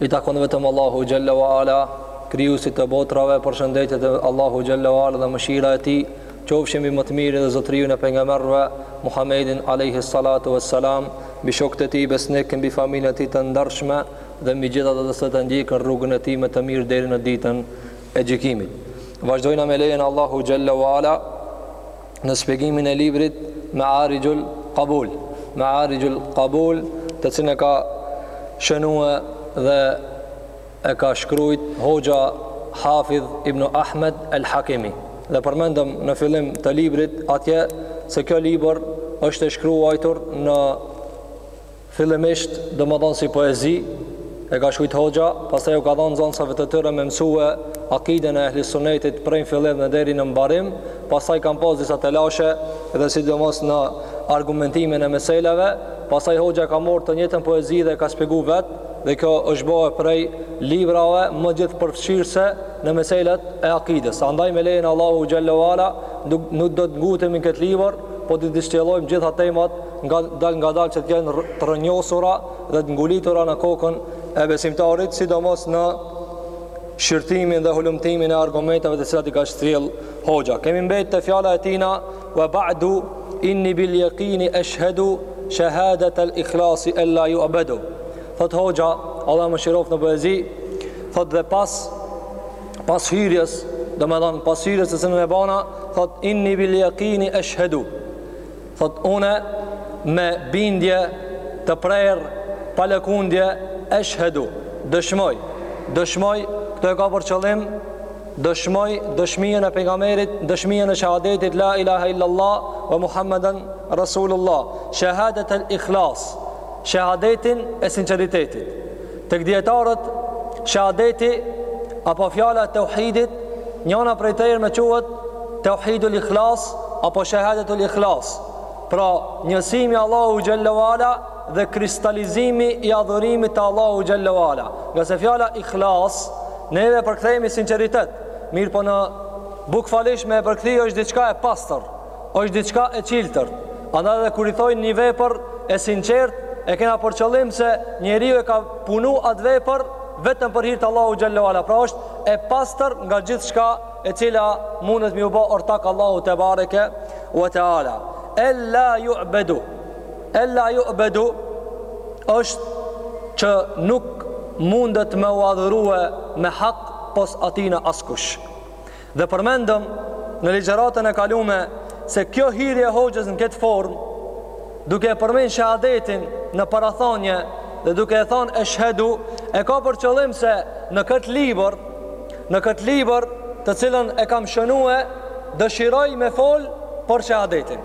I takon vetëm Allahut Xhel-le ue Ala, krijusit të botrave, përshëndetjet e Allahut Xhel-le ue Ala dhe mëshira e tij, qofshin mbi më të mirin dhe zotërijun e pejgamberëve, Muhammedin alejhi salatu ue selam, mbi shokët e tij besnikë, mbi familjen e tij të ndershme, dhe mbi gjithë ata të cilët ndjekin rrugën e tij më të mirë deri në ditën e gjykimit. Vazhdojna me lejen e Allahut Xhel-le ue Ala, në shpjegimin e librit Ma'arijul Qabul, Ma'arijul Qabul, të cilin e ka shënue dhe e ka shkrujt hoxha Hafidh ibn Ahmed El Hakimi. Dhe përmendëm në fillim të librit atje se kjo libër është e shkruajtur në Fillimisht, domethënë si poezi, e ka shkrujt hoxha, pastaj u ka dhanë nxanësave të tyre me mësue akiden e Ehli Sunnetit prej fillimit e deri në mbarim, pastaj kanë pas disa telashe dhe sidomos në argumentimin e meseleve, pastaj hoxha e ka marrë të njëjtën poezi dhe e ka spjegu vetë dhe kjo është bërë prej librave më gjithëpërfshirëse në meselet e akides. Andaj me lejen e Allahut Xhel-le ue Ala nuk do të ngutemi në këtë libër, po do t'i shtjellojmë gjitha temat ngadalë ngadalë që të jenë të rrënjosura dhe të ngulitura në kokën e besimtarit, sidomos në shqyrtimin dhe hulumtimin e argumenteve të cilat i ka shtjell hoxha. Kemi mbet te fjala e tina, wa ba'du inni bil jekini eshhedu shehadetel ikhlasi en la ju'bedu. Thotë hoxha, Allahu e mëshiroftë në poezi, thotë dhe pas, pas hyrjes, domethanë pas hyrjes të cilën e bana, thotë inni bil jekini eshhedu. Thotë, Unë me bindje të prerë, pa lëkundje, Eshhedu, dëshmoj, dëshmoj, këtu e ka për qëllim, dëshmoj dëshminë e pejgamberit, dëshminë e shahadetit la ilaha illallah wa muhammeden rasulullah, shahadet al-ikhlas, shahadetin e sinqeritetit. Tek dijetarët shahadeti apo fjala e teuhidit njana prej tyre quhet teuhidul ikhlas apo shahadetul ikhlas pra njësimi i Allahut Xhel-le ue Ala dhe kristalizimi i adhurimit të Allahut Xhel-le ue Ala ngase fjala ikhlas neve e përkthejmi sinqeritet mirëpo në bukfalisht me e përkthy është diçka e pastër Është diçka e çiltër. Andaj edhe kur i thojnë një vepër e sinqertë, e kena për qëllim se njeriu e ka punu atë vepër vetëm për hir të Allahut Xhel-le ue Ala. Pra është e pastër nga gjithçka e cila mundet me iu bo ortak Allahut tebareke ue teala. Ella yu'badu. En la yu'badu është që nuk mundet me u adhurue me hak pos atina askush. Dhe përmendëm në ligjëratën e kalume se kjo hyrje e hoxhës në këtë formë, duke e përmend shahadetin në parathanie dhe duke e thanë eshhedu, e ka për qëllim se në këtë libër, në këtë libër të cilën e kam shënue, dëshiroj me folë për shahadetin.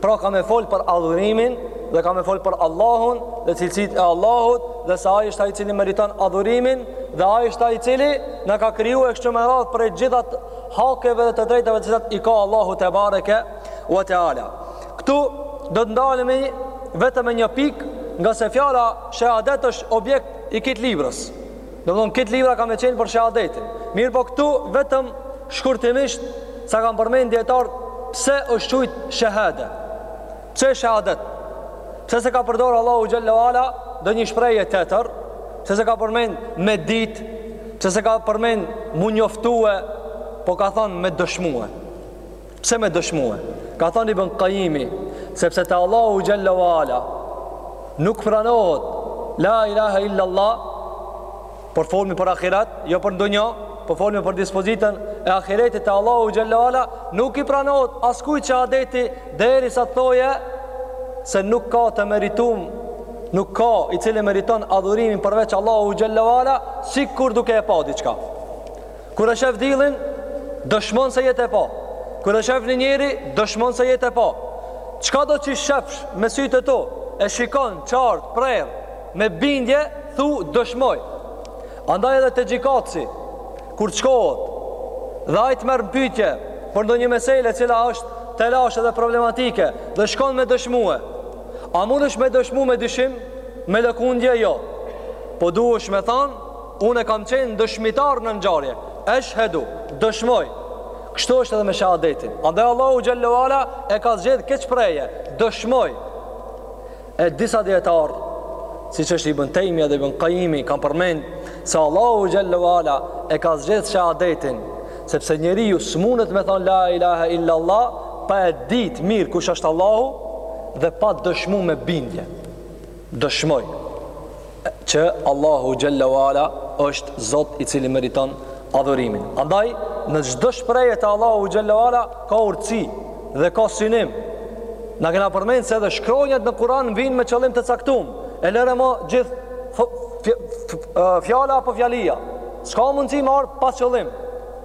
Pra ka me fol për adhurimin dhe ka me fol për Allahun dhe cilësitë e Allahut dhe se ai është ai i cili meriton adhurimin dhe ai është ai i cili na ka kriju e kështu me radhë prej të gjitha hakeve dhe të drejtave të cilat i ka Allahu tebareke ue teala. Ktu do të ndalemi vetëm në një pikë, ngase fjala shahadet është objekt i kit librës. Domethonë kjo libra ka me qenë për shahadetin. Mirëpo këtu vetëm shkurtimisht sa kanë përmend dijetarët pse është qujt shahade. Pse shahadet? Pse s'e ka përdor Allahu xhalla wa ala ndonjë shprehje tjetër? Pse s'e ka përmend me dit? Pse s'e ka përmend m'u njoftue? Po ka thënë me dëshmue. Pse me dëshmue? Ka thënë Ibn Qayimi, sepse te Allahu xhalla wa ala nuk pranohet la ilaha illa Allah po folim për ahiret, jo për dunja, po folim për dispozitën e ahiretit te Allahu xhalla wa ala nuk i pranohet askujt shehadeti derisa t'thojë se nuk ka të meritum nuk ka i cili meriton adhurimin përveç Allahu xhalla wa ala sikur duke e pa diçka. Kur e shef dillin, dëshmon se je t'e pa. Kur e shef një njeri, dëshmon se je t'e pa. Çkado që shefsh me sytë e tu, e shikon, qartë, prerë, me bindje, thu, dëshmoj. Andaj edhe te gjykatësi, kur shkohet, dhe ai t'merr në pytje, për ndonjë mesele e cila është telash dhe problematike, dhe shkon me dëshmue. A munesh me dëshmu me dyshim, me lëkundje, jo. Po duhesh me thanë, Unë kam qenë dëshmitar në ngjarje. Eshhedu, dëshmoj. Kështu është edhe me shahadetin. Andaj Allahu xhallahu ala e ka zgjedh këtë shprehje, dëshmoj. E disa dijetarë, siç është Ibn Taymi dhe Ibn Qayimi kanë përmend se Allahu xhallahu ala e ka zgjedh shahadetin, sepse njeriu s'munet me thon la ilaha illa allah pa e ditë mirë kush është Allahu dhe pa dëshmuar me bindje. Dëshmoj që Allahu xhalla wala është Zot i cili meriton adhurimin. Andaj në çdo shprehje të Allahu xhalla wala ka urtësi dhe ka synim. Na kena përmend se edhe shkronjat në Kur'an vijnë me qëllim të caktum. E lere ma gjithë fjala apo fjalia. S'ka mundësi me ardh pa qëllim.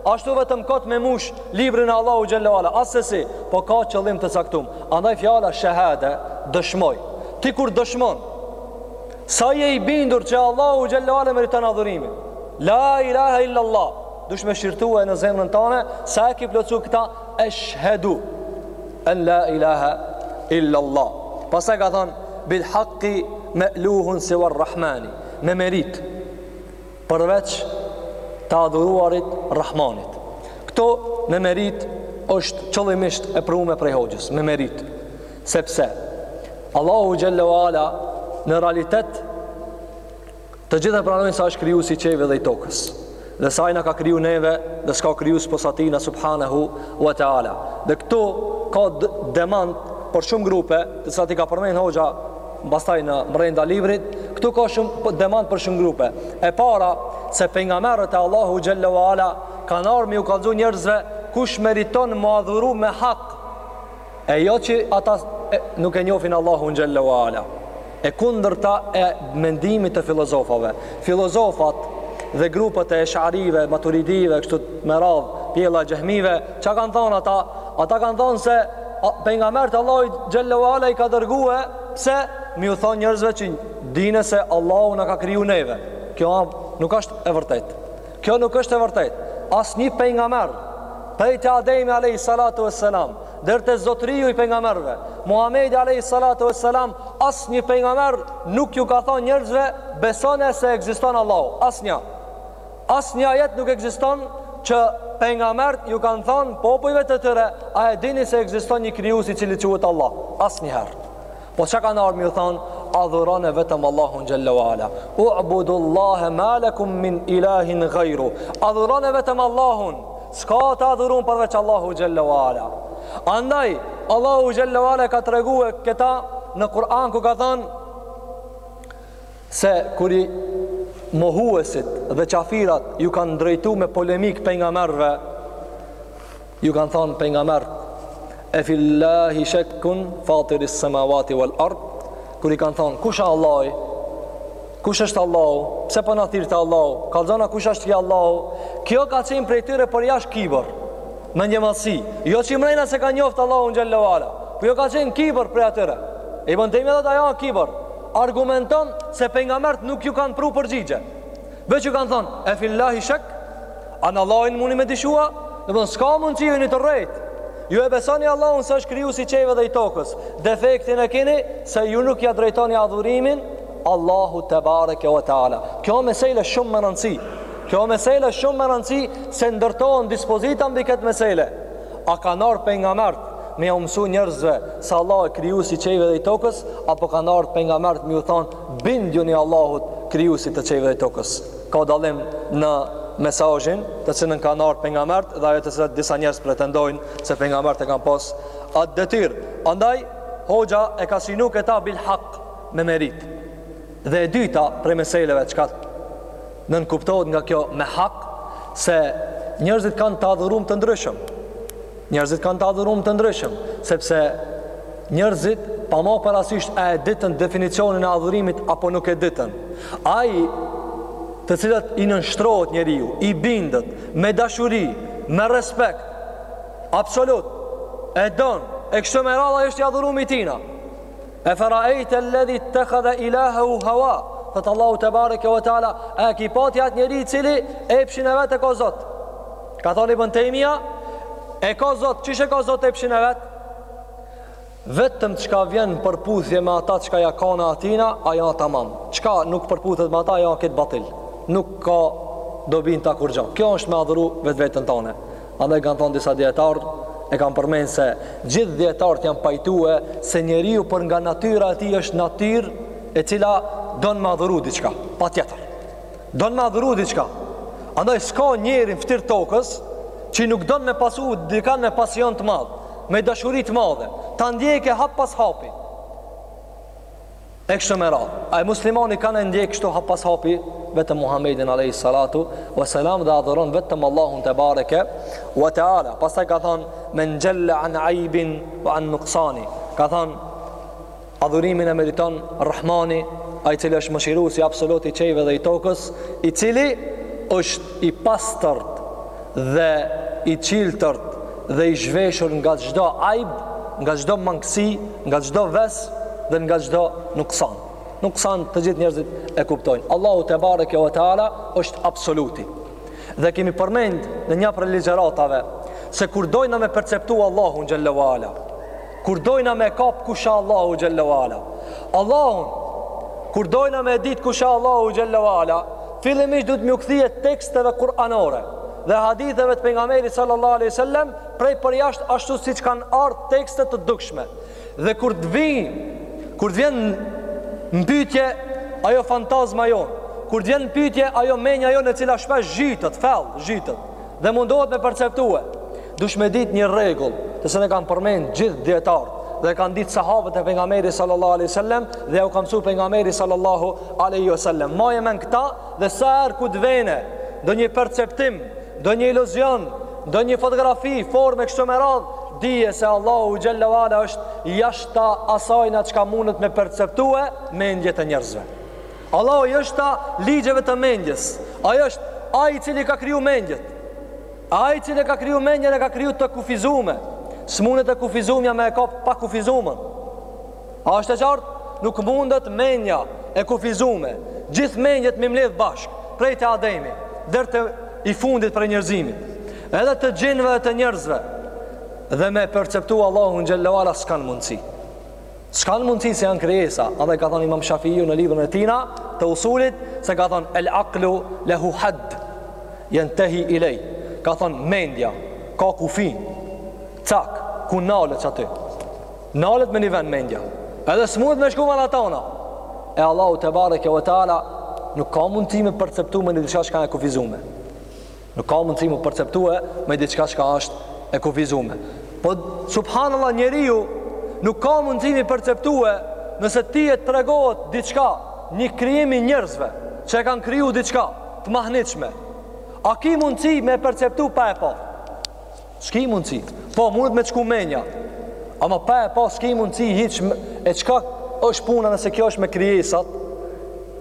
Ashtu vetëm kot me mush librin e Allahu xhelle ue ala, assesi, po ka qëllim të caktum. Andaj fjala shehade dëshmoj. Ti kur dëshmon sa je i bindur që Allahu xhelle ue ala meriton adhurimin. La ilaha illa Allah. Dush me shqyrtue në zemrën tane sa e ki plotësu këta eshhedu en la ilaha illa Allah. Pastaj ka thonë bil haqqi ma'luhun siwa rrahmani me merit përveç të adhuruarit Rrahmanit. Këto me merit është qëllimisht e prume prej hoxhës, me merit, sepse Allahu xhelle ue ala në realitet të gjithë e pranojnë se është krijus i qiejve dhe i tokës dhe se ai na ka kriju neve dhe s'ka krijus pos atina subhanahu wa ta'ala dhe këtu ka demant për shumë grupe të cilat i ka përmen hoxha Pastaj në mrenda librit, këtu ka shumë po, demant për shumë grupe. E para, se pejgamberët e Allahu xhelle ue ala kanë ardh me u kallzu njerëzve kush meriton m'u adhuru me hak. E jo që ata e, nuk e njofin Allahu xhelle ue ala. E kundërta e mendimit të filozofave. Filozofat dhe grupet e esharive, maturidive, kështu me radhë, pjella e xehmive, Ça kanë thonë ata? Ata kanë thonë se pejgamerët Allahu xhelle ue ala i ka dërgue pse me ju thonë njerëzve që dine se Allahu na ka kriju neve. Kjo nuk është e vërtet. Kjo nuk është e vërtet. Asnjë pejgamer, prej te Ademi alejhi salatu ue selam, deri te zotëriu i pejgamerëve, Muhamedi alejhi salatu ue selam, asnjë pejgamer nuk ju ka thonë njerëzve besone se ekziston Allahu. Asnjë. Asnjë ajet nuk ekziston që pejgambert ju kanë thonë popujve të tyre, a e dini se ekziston një krijues i cili quhet Allah? Asnjëherë. Po ça kanë ardh me ju thonë, adhurone vetëm Allahun xhelle ue ala. U'budullaha ma lakum min ilahin ghayru. Adhurone vetëm Allahun. S'ka të adhurun përveç Allahu xhelle ue ala. Andaj Allahu xhelle ue ala ka tregue këta në Kur'an ku ka thonë Se kur i mohuesit dhe qafirat ju kanë drejtu me polemik pejgamerëve, ju kanë thonë pejgamerët, e fil-lahi shekkun fatiris semavati wal ard, kur i kanë thonë, kush a Allahi, kush është Allahu, pse po po na thirr te Allahu, kallzona kush është ky Allahu, kjo ka qenë prej tyre për jashtë kibër, mendjemadhësi, jo që mrena s'e kanë njoft Allahun xhelle ue ala, por po jo ka qenë kibër prej atyre, Ibn Tejmije thotë ajo kibër, argumenton se pejgambert nuk ju kanë pru përgjigje. Veç ju kanë thonë, e fillahi shek, a në Allahin muni me dyshu? Dethon, s'ka mundësi ju ini tu rrejt. Ju e besoni Allahun se është krijusi i qiejve dhe i tokës. Defektin e kini se ju nuk ja drejtoni adhurimin Allahut tebareke ve teala. Kjo mesele shumë me rëndësi. Kjo mesele shumë me rëndësi se ndërtohen dispozita mbi këtë mesele. A kanë ardhur pejgambert me jau mësu njerëzve se Allah e krijusi i qejve dhe i tokës, apo kanë ardhur pejgambert me ju thonë bindjuni Allahut krijusit të qejve dhe i tokës. Ka dallim në mesazhin të cilën kanë ardhur pejgambert dhe ajo të cilët disa njerëz pretendojnë se pejgambert e kanë pas atë detyrë. Andaj, hoxha e ka synu këta bil hak me meritë. Dhe e dyta prej meseleve çka Nënkuptohet nga kjo me hak se njerëzit kanë të adhurum të ndryshëm. Njerëzit kanë të adhurum të ndryshëm, sepse njerëzit pa ma parasisht e e ditën definicionin e adhurimit apo nuk e ditën. Ai të cilat i nënshtrohet njeriu, i bindet, me dashuri, me respekt, absolut, e don, e kështu me radhë është i adhurumi i tina. Eferaejte ledhi ittekhadhe ilahehu hawa Thotë Allahu tebareke ve teala E ki pa ti atë njeri i cili epshin e vet e ka zot Ka thon Ibn Tejmija E ka zot, qysh e ka zot epshin e vet Vetëm çka vjen n'përputhje me ata çka ja ka ana e tina Aja tamam Çka nuk përputhet me ata aja krejt batil Nuk ka dobi n'ta kurgjo Kjo është me adhuru vetveten tane Andaj kanë thonë disa dijetarë, e kanë përmend se gjithë dijetarët janë pajtue se njeriu për nga natyra e tij është natyrë e cila don me adhuru diçka, patjetër. Don me adhuru diçka. Andaj s'ka njeri n'ftyrë t'tokës që nuk don me pasu dikan me pasion të madh, me dashuri t'madhe, ta ndjeke hap pas hapi. E kështu me radhë, e muslimani ka me ndjek kështu hap pas hapi vetëm Muhammedin alejhi salatu ve selam dhe adhuron vetëm Allahun tebareke ve teala. Pastaj ka thonë, men xhel-le an ajbin ve an nuksani. Ka thonë, adhurimin e meriton Rahmani, ai i cili është mëshirusi absolut i qejve dhe i tokës, i cili është i pastërt dhe i çiltërt dhe i zhveshur nga çdo ajb, nga çdo mangësi, nga çdo ves dhe nga çdo nuksan. Nuksan të gjithë njerëzit e kuptojnë. Allahu tebareke ve teala është absoluti. Dhe kemi përmend në një prej ligjëratave se kur dojna me perceptu Allahun xhel-le ve ala, Kur dojna me kap kush a Allahu xhelle ve ala Allahun Kur dojna me dit kush a Allahu xhelle ve ala Fillimisht duhet m'ju kthye teksteve kuranore Dhe haditheve të pejgamberit sallallahu aleyhi sallem Prej përjashtë ashtu siç kanë ardhë tekste të dukshme Dhe kur të vijë Kur të vjen në pyetje Ajo fantazma jonë Kur të vjen në pyetje ajo menja jonë e cila shpesh zhytet, fell, zhytet Dhe mundohet me perceptue, dush me dit një rregull, të cilin e kanë përmen gjithë dijetarët, dhe kanë ditë sahabët e pejgamberit sallallahu aleyhi sallem, dhe jau ka msu pejgamberi sallallahu aleyhi sallem. Maje men këta, dhe sa herë kur të vjen ndonjë perceptim, ndonjë iluzion, ndonjë fotografi, formë e kështu me radhë, dije se Allahu xhelle ve ala është jashta asajna çka mundet me perceptue mendjet e njerëzve. Allahu jashta ligjeve të mendjes. Ai është ai i cili ka kriju mendjet. Ai i cili ka kriju mendjen e ka kriju të kufizume. S'mundet e kufizumja me e kap pakufizumen. A është e qartë? Nuk mundet mendja e kufizume. Gjithë mendjet me mbledh bashk, prej te Ademi deri te i fundit prej njerëzimit. Edhe të xhinëve dhe të njerëzve dhe me perceptu Allahun xhelle ve ala s'kan mundsi. S'kanë mundësi se janë krijesa. Edhe ka thonë Imam Shafiu në librin e tina të usulit se ka thonë el aqlu lehu hadd yantahi ilayh. Ka thonë mendja ka kufi. Cak, ku nalet qaty? Nalet me një vend mendja. Edhe s'mund me shku ma n'atana. E Allahu tebareke ve teala nuk ka mundësi me perceptu me një diçka çka e kufizume. Nuk ka mundësi mu perceptue me diçka çka është e kufizume. Po, subhanallah, njeriu nuk ka mundësi mi perceptue nëse ty të tregohet diçka një krijim i njerëzve që e kanë kriju diçka të mahnitshme. A ki mundësi me perceptu pa e pa? S'ki mundësi. Po, mundet me t'shku menja. Ama pa e pa, s'ki mundësi hiç. E çka është puna nëse kjo është me krijesat?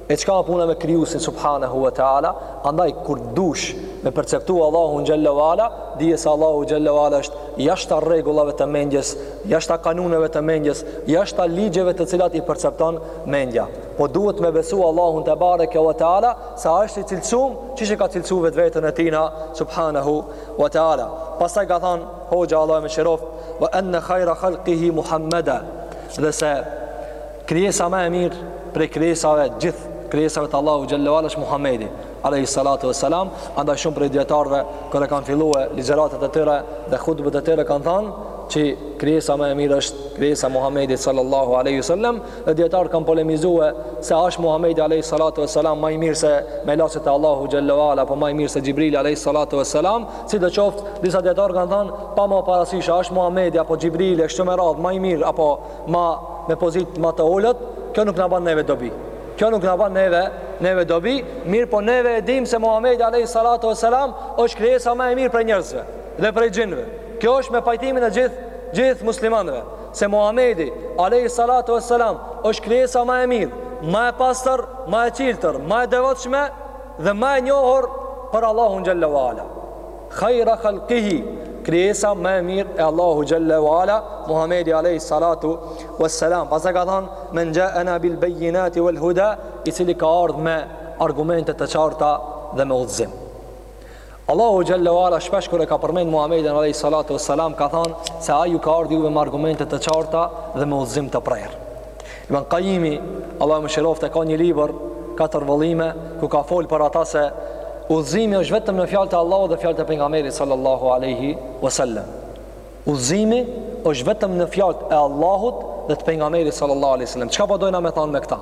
E çka është puna me krijusin, subhanahu wa ta'ala? Andaj, kur dush me perceptu Allahun xhelle ve ala, dije se Allahu xhelle ve ala është jashta rregullave të mendjes, jashta kanuneve të mendjes, jashta ligjeve të cilat i percepton mendja. Po duhet me besu Allahun tebareke wa ta'ala, se është i cilësum, siç e ka cilësu vetveten e tina, subhanahu Wa ta'ala. Pastaj ka than Hoxha Allahu e mëshiroftë, "Wa anna khayra khalqihi Muhammada." Dhe se krijesa më e mirë prej krijesave, gjithë krijesave të Allahu xhelle ve ala është Muhamedi, alayhi salatu wassalam, andaj shumë prej dijetarëve kur e kanë fillue ligjëratat e tyre dhe hutbet e tyre kanë than që krijesa më e mirë është krijesa Muhamedi sallallahu alaihi wasallam dhe dijetarët kanë polemizue se a ashtë Muhammedi a.s. ma i mirë se melaçet e Allahu xhalla wala apo ma i mirë se Xhibrili a.s. sido qoftë, disa dijetarë kanë thanë pa marr parasysh a ashtë Muhammedi apo Xhibrili e kështu me radhë ma i mirë apo ma me pozitë ma të ulët kjo nuk na ban neve dobi kjo nuk na ban neve neve dobi, mirëpo neve e dim se Muhammedi a.s. është krijesa ma e mirë prej njerëzve dhe prej xhinve kjo është me pajtimin e gjithë gjithë muslimanëve se Muhamedi, alejhi salatu ves selam, është krijesa ma e mirë, ma e pastër, ma e çiltër, ma e devotshme dhe ma e njohur për Allahun xhalla wala. Khaira khalqihi, krijesa ma e mirë e Allahu xhalla wala, Muhamedi alejhi salatu ves selam. Pastaj ka than, "Men ja'ana bil bayyinati wal huda", i cili ka ardh me argumente të qarta dhe me udhzim. Allahu xhalla wala shpesh kur e ka përmend Muhamedin alayhi salatu wassalam ka thanë se ai ju ka ardh juve me argumente të qarta dhe me udhëzim të prerë. Ibn Qayimi, Allahu e mëshiroftë, e ka një libër katër vëllime ku ka fol për ata se udhëzimi është vetëm në fjalët e Allahut dhe fjalët e pejgamberit sallallahu alaihi wasallam. Udhëzimi është vetëm në fjalët e Allahut dhe të pejgamberit sallallahu alaihi wasallam. Çka po dojna me thon me këta?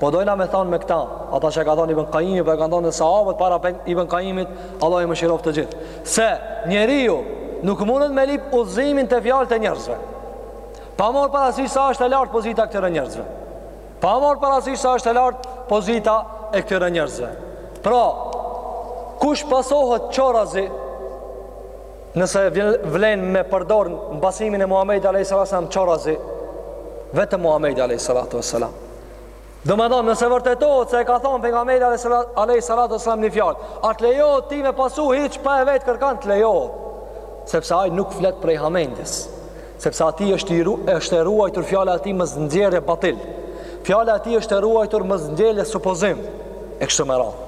Po dojna me thon me këta, ata që e ka thon Ibn Qayyim, po e kanë thon sahabët para Ibn Qayyimit, Allahu i mëshiroftë të gjithë. Se njeriu nuk munet me lyp udhëzimin te fjalët e njerëzve. Pa marr parasysh sa është e lartë pozita e këtyre njerëzve. Pa marr parasysh sa është e lartë pozita e këtyre njerëzve. Pra, kush pasohet qorazi Nëse vlen me përdor n'pasimin e Muhamedit alayhis salam qorazi vetëm Muhamedi alayhis salatu wassalam. Domethonë, nëse vërtetohet se e ka thonë pejgamberi alayhis salatu wassalam një fjalë, a t'lejohet ti me pasu hiç pa e vet kërkan, të lejohet. Sepse ai nuk flet prej hamendjes. Sepse atij është i ru, është e ruajtur fjala e tij me nxjerrë batil. Fjala e tij është e ruajtur me nxjerrë supozim. E kshtu me radh.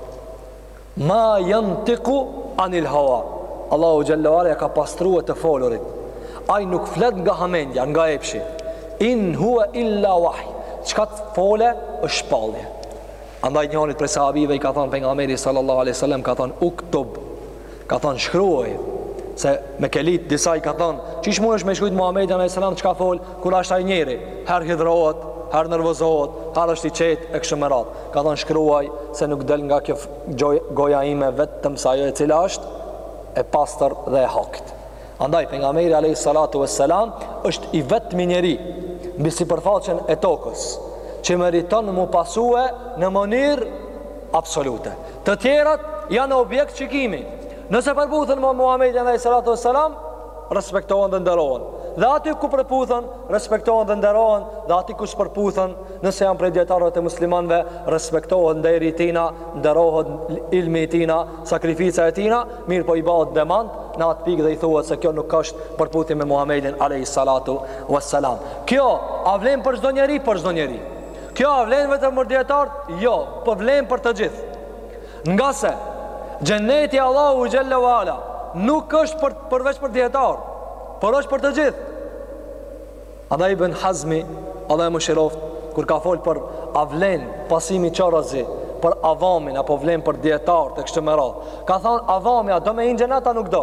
Ma yantiku anil hawa. Allahu xhallahu ala e ka pastrue të folurit. Ai nuk flet nga hamendja, nga epshi. In huwa illa wahy. Çka të folë është shpallje. Andaj njanit prej sahabëve i ka thanë pejgamberi sallallahu alaihi wasallam ka thanë uktub. Ka thanë shkruj se mekelitë, disa i kanë thonë qysh munësh me shkrujt Muhamedin alaihi salam çka fol kur është ai njeri. Herë hidhrohet, herë nervozohet, herë është i qetë e kështu me radhë. Ka thonë shkruaj se nuk del nga kjo goja ime vetëm se ajo e cila është e pastër dhe e haktë. Andaj pejgamberi alayhi salatu vesselam është i vetmi njeri mbi sipërfaqen e tokës që meriton m'u pasue në mënyrë absolute. Të tjerat janë objekt shikimi. Nëse përputhen me Muhamedin alayhi salatu vesselam, respektohen dhe nderohen. Dhe aty ku përputhen, respektohen dhe nderohen, dhe aty ku s'përputhen, nëse janë prej dietarëve të muslimanëve, respektohet nderi i tina, nderohet ilmi i tina, sakrifica e tina, mirëpo i bëhet demant në atë pikë dhe i thuhet se kjo nuk është përputhje me Muhamedin alayhi salatu wassalam. Kjo a vlen për çdo njeri, për çdo njeri. Kjo a vlen vetëm për dietarët? Jo, po vlen për të gjithë. Ngase, Xheneti i Allahut Xhella u Ala, nuk është për, përveç për dijetarë, por është për të gjithë. Andaj Ibën Hazmi, Allahu e mëshiroft, kur ka folë për a vlen pasimi qorrazi, për avamin, apo vlen për dijetarët e kështu me radhë, ka thonë avami, a do me i hi Xhenetit a nuk do.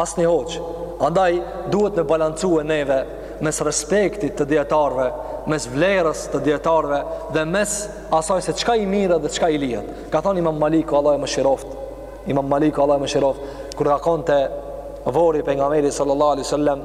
Asnjë hoxhë. Andaj duhet me balancue neve mes respektit të dijetarëve, mes vlerës të dijetarëve dhe mes asaj se çka i merret dhe çka i lihet. Ka thënë Imam Maliku, Allah e mëshiroft, Imam Maliku, Allah e mëshiroft, kur ka konë te vorri i pejgamberit sallallahu alai sallam,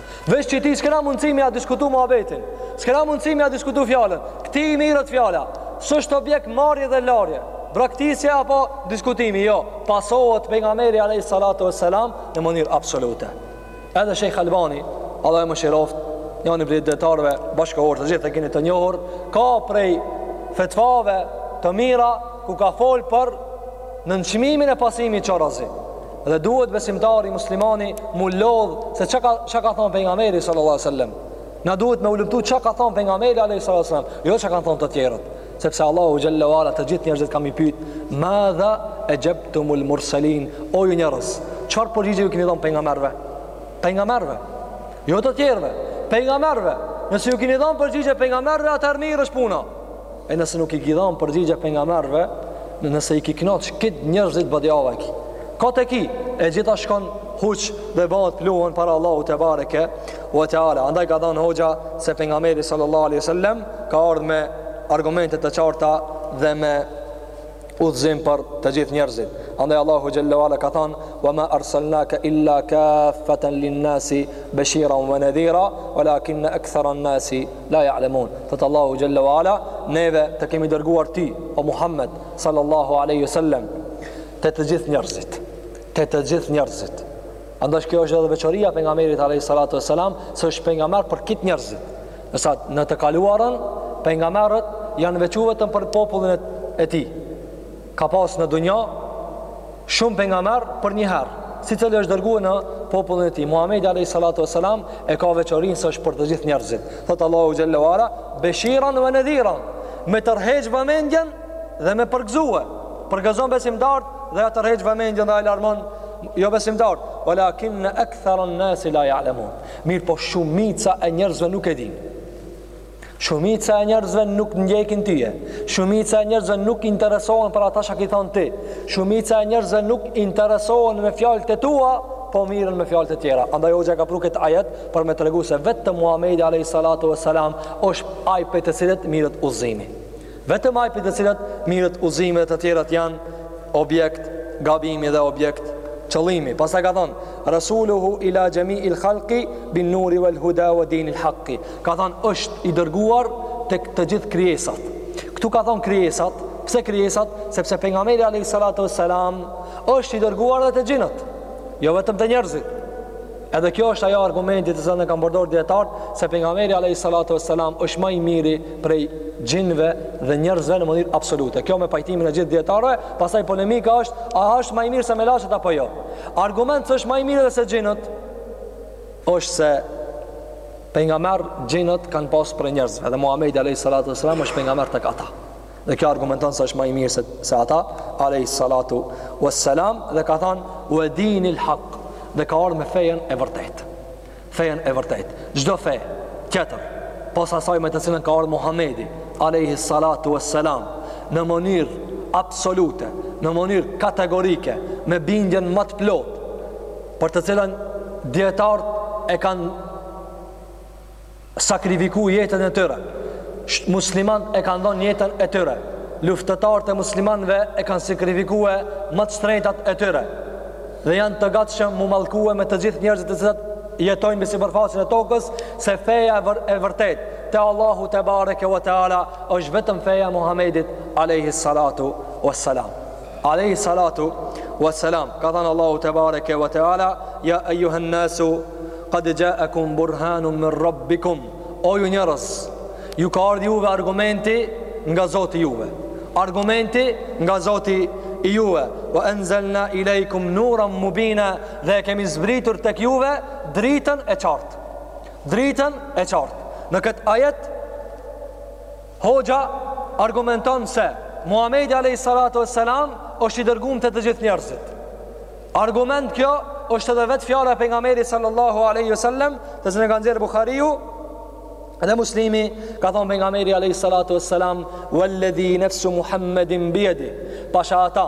Veç këtij s'kena mundësi me ia diskutu muhabetin S'kena mundësi me ia diskutu fjalën Këtij i merret fjala S'është objekt marrje dhe lanie Braktisje apo diskutimi Jo, pasohet pejgamberi Alejhi Salatu ue Selam Në mënyrë absolute Edhe Shejh Albani Allahu e mëshiroft Njani prej dijetarëve bashkëkohorë Të gjithë e kini të njohur Ka prej fetvave të mira Ku ka fol për nënçmimin e pasimit qorrazi dhe duhet besimtari muslimani m'u lodh se çka ka, çka ka thonë pejgamberi sallallahu alai sallam na duhet me u luftu çka ka thonë pejgamberi sallallahu alai sallam jo çka kanë thonë të tjerët sepse Allahu xhelle ue ala të gjithë njerëzit ka me i pyt madha exhebtumul murselin o ju njerëz çfarë përgjigje ju kini dhonë pejgamberëve pejgamberëve jo të tjerëve pejgamberëve nëse ju kini dhonë përgjigje pejgamberëve atëherë mirë është puna E nëse nuk i ki dhan përgjigje pejgamberëve, nëse i ki kënaq krejt njerëzit badihava i ki. Kot e ki, e gjitha shkon huq dhe bëhet pluhun para Allahu tebareke ue teala. Andaj ka thënë hoxha se pejgamberi sallallahu alaihi wasallam ka ardhur me argumente të qarta dhe me udhëzim për të gjithë njerëzit. Andaj Allahu xhallahu ala ka thënë: "Wa ma arsalnaka illa kaffatan lin-nasi bashiran wa nadhira, walakin akthara an-nasi la ya'lamun thotë Allahu jalla wa ala neve të kemi dërguar ti o Muhammed sallallahu alaihi wasallam te të gjithë njerëzit te të gjithë njerëzit andaj kjo është edhe veçoria e pejgamberit alaihi salatu wasalam se është pejgamber për krejt njerëzit ndërsa në të kaluarën pejgamberët janë veçuar vetëm për popullin e tij Ka pas në dunja shumë pejgamber për një herë, secili është dërgue në popullin e tij. Muhamedi alayhi salatu wasalam e ka veçorinë se është për të gjithë njerëzit. Thotë Allahu xhallahu ala, "Beshiran wa nadhiran", me tërheq vëmendjen dhe me përgëzue. Përgëzon besimtarët dhe ia tërheq vëmendjen dhe alarmon jobesimtarët. Walakin akthara an-nas la ya'lamun. Mirëpo shumica e njerëzve nuk e dinë. Shumica e njerëzve nuk ndjekin ty. Shumica e njerëzve nuk interesohen për ata çka i thon ti. Shumica e njerëzve nuk interesohen me fjalët e tua, po mirren me fjalët e tjera. Andaj hoxha e ka pru këtë ajet për me tregu se vetëm Muhamedi alayhi salatu vesselam është ai prej të cilit mirret udhëzimi. Vetëm ai prej të cilit mirret udhëzimi dhe të tjerat janë objekt gabimi dhe objekt qëllimi. Pastaj ka thonë Rasuluhu ila jami'il khalqi bin nuri wal huda wa dinil haqqi. Ka thonë është i dërguar tek të gjithë krijesat. Këtu ka thonë krijesat, pse krijesat? Sepse pejgamberi alayhi salatu wassalam është i dërguar edhe te xhinët, jo vetëm te njerëzit. Edhe kjo është ai argumenti të cilin e kanë përdor dijetart se pejgamberi alayhi salatu wassalam është ma i miri prej xhinëve dhe njerëzve në mënyrë absolute. Kjo me pajtimin e gjithë dijetarëve, pastaj polemika është a është ma i mirë se melaçet apo jo. Argument se është ma i mirë edhe se xhinët është se pejgamber xhinët kanë pas prej njerëzve dhe Muhamedi alayhi salatu wassalam është pejgamber tek ata. dhe kjo argumenton se është ma i mirë se se ata alayhi salatu wassalam dhe ka thënë wa dinil haq dhe ka ardh me fejën e vërtetë fejën e vërtetë çdo fe tjetër pos asaj me të cilën ka ardh Muhamedi alayhi salatu wassalam në mënyrë absolute në mënyrë kategorike me bindjen ma të plotë për të cilën dijetart e kanë sakrifiku jetën e tyre muslimant e kanë dhon jetën e tyre luftëtarët e muslimanëve e kanë sakrifikue ma të shtrenjtat e tyre dhe janë të gatshëm mu mallkue me të gjithë njerëzit të cilët jetojnë mbi sipërfaqen e tokës se feja e, vër, e vërtetë te Allahu tebareke ve teala është vetëm feja e Muhamedit alayhi salatu wassalam Alejhi salatu wa salam, ka thënë Allahu tebareke wa teala, ja ejuhen nasu, qad xhaekum burhanun min rabbikum, o ju njerëz, ju ka ardhë juve argumenti nga zoti juve, argumenti nga zoti i juve, wa enzelna ilejkum nuram mubina, dhe e kemi zbritur tek juve dritën e qartë, dritën e qartë, në këtë ajet, Hoxha argumenton se Muhamedi alayhi salatu wassalam është i dërguar te të gjithë njerëzit. Argument kjo është edhe vetë fjala e pejgamberit sallallahu alaihi wasallam, të cilën e ka nxjerrë Buhariu dhe Muslimi, ka thënë pejgamberi alayhi salatu wassalam, "Walladhi nafsu Muhammedin bi yadi." Pasha ata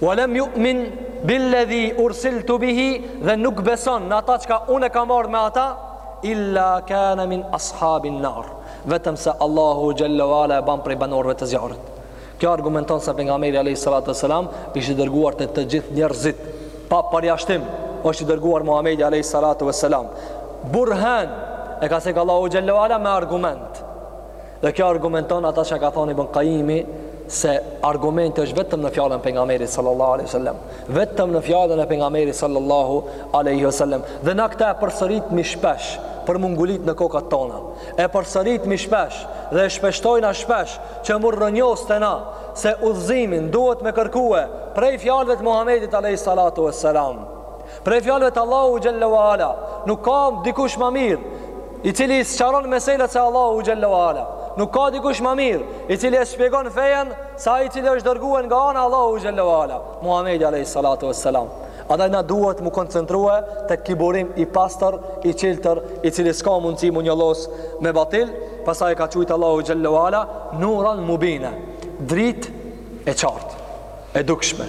Wa lam yu'min billadhi ursiltu bihi dhe nuk beson në ata çka unë kam ardh me ata illa kana min ashabin nar. Vetëm se Allahu xhalla wala e ban prej banorëve të zjarrit. Kjo argumenton se pejgamberi alayhi salatu wasalam ishte i dërguar te të gjithë njerëzit pa përjashtim. Është i dërguar Muhamedi alayhi salatu wasalam. Burhan e ka se Allahu xhalla wala me argument. Dhe kjo argumenton ata që e ka thonë Ibn Qayimi se argumenti është vetëm në fjalën e pejgamberit sallallahu alaihi wasallam, vetëm në fjalën e pejgamberit sallallahu alaihi wasallam. Dhe na këta e përsërisim shpesh për m'u ngulit në kokat tona. E përsërisim shpesh dhe e shpeshtojna shpesh që m'u rrënjos te na se udhëzimin duhet me kërkue prej fjalëve të Muhamedit alaihi salatu wassalam. Prej fjalëve të Allahu xhalla wa ala, nuk ka dikush ma mirë i cili i sqaron meselat se Allahu xhalla wa ala. Nuk ka dikush ma mirë i cili e shpjegon fejen se ai i cili është dërgue nga ana Allahu xhalla wa ala, Muhamedi alayhi salatu wassalam. Andaj na duhet mu koncentrue tek ky burim i pastër, i çiltër, i cili s'ka mundësi mu njollos me batil, pastaj ka qujt Allahu xhalla wa ala nuran mubina, dritë e qartë, e dukshme.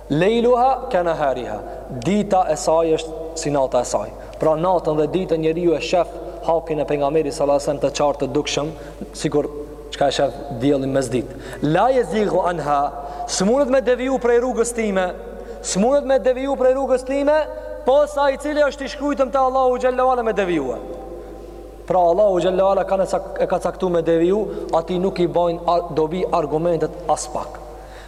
Lejluha ka nahariha, dita e saj është si nata e saj. Pra natën dhe ditën njeriu e shef hakin e pejgamberit sallallahu alajhi wasallam të qartë të dukshëm, sikur çka e shef diellin mesditë. La yazighu anha, s'munet me deviu prej rrugës time, s'munet me deviu prej rrugës time, pos ai i cili është i shkrujtun te Allahu xhallahu ala me deviu. Pra Allahu xhallahu ala kënd e ka caktu me deviu, atij nuk i bajnë dobi argumentet aspak.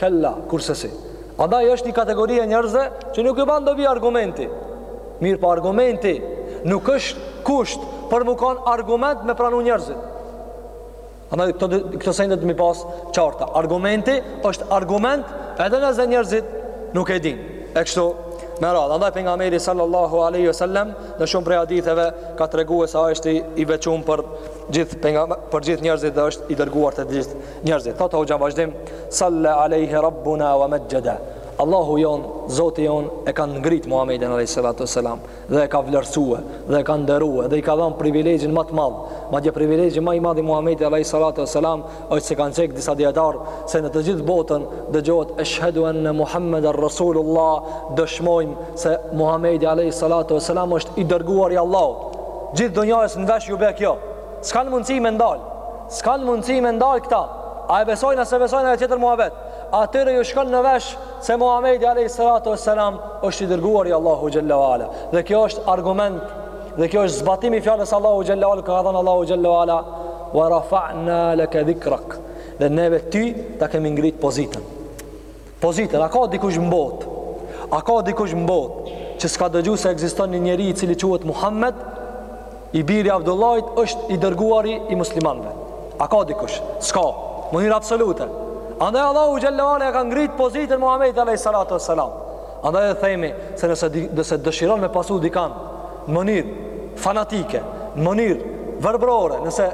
Kella, kurrsesi. Andaj është nji kategori e njerëzve që nuk i ban dobi argumenti. Mirëpo argumenti nuk është kusht për me kon argument me pranu njerëzit. Andaj këto këto sende t'i kemi pas qarta. Argumenti është argument edhe nëse njerëzit nuk e dinë. E kështu me radhë. Andaj pejgamberi sallallahu alaihi wasallam në shumë prej haditheve ka tregue se ai është i veçum për gjithë për gjithë njerëzit dhe është i dërguar te gjithë Njerëzit, thotë hoxha në vazhdim, salla alejhi rabbuna wa mexhxheda. Allahu jonë, zoti jonë, e ka ngrit Muhammedin alejhi sallatu selam dhe e ka vlerësue dhe e ka nderue dhe i ka dhanë privilegjin ma të madh. Madje privilegji ma i madh i Muhammedit alejhi sallatu selam është se kanë cekë disa dijetarë se në të gjithë botën dëgjohet eshhedu enne Muhammeden Rasulullah dëshmojmë se Muhammedi alejhi sallatu selam është i dërguar i Allahut. Gjithë dunjasë në vesh ju be kjo. S'kanë mundësi me ndal. S'kanë mundësi me ndal këta. A e besojnë, a s'e besojnë, a tjetër muhabet. Atyre ju shkon në vesh se Muhammedi a.s. është i dërguar i Allahut xhelle ve ala. Dhe kjo është argument, dhe kjo është zbatim i fjalës së Allahut xhelle ve ala, ka thënë Allahu xhelle ve ala, wa rafa'na laka dhikrak. Dhe neve ty ta kemi ngrit pozitën. Pozitën, a ka dikush në botë? A ka dikush në botë që s'ka dëgju se ekziston një njeri i cili quhet Muhammed, i biri Abdullahit, është i dërguari i muslimanve. A ka dikush? S'ka. Në mënyrë absolute. Andaj Allahu xhelle ve ala e ka ngritë pozitën Muhammedit alejhi salatu ve selam. Andaj edhe themi se nëse, nëse dëshiron me pasu dikan në mënyrë fanatike, në mënyrë verbërore, nëse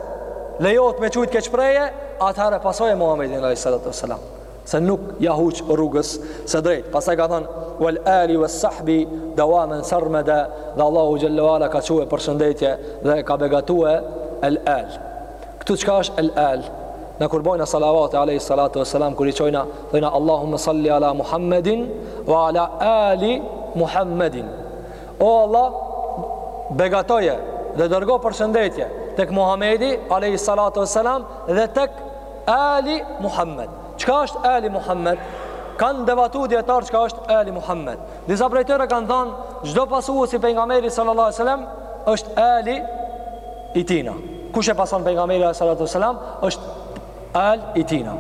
lejohet me qujtë këtë shprehje, atëherë pasoje Muhammedin alejhi salatu ve selam. se nuk ia huq rrugës së drejtë. Pastaj ka thënë wal ali wa sahbi dawaman sarmada dhe Allahu xhelle ve ala ka çue përshëndetje dhe ka begatue el al. Këtu çka është el al? Na kur bojna salavate alejhi salatu ve selam Kur i çojna Thojna Allahumme salli ala Muhammedin Va ala ali Muhammedin O Allah Begatoje dhe dërgo përshëndetje Tek Muhammedi alejhi salatu ve selam Dhe tek Ali Muhammed. Çka është Ali Muhammed? Kan debatu dijetarët çka është Ali Muhammed. Disa prej tyre kanë thënë çdo pasues i pejgamberit sallallahu alajhi wasallam është Ali i tina. Kush e pason pejgamberin sallallahu alajhi wasallam është Ali i tina.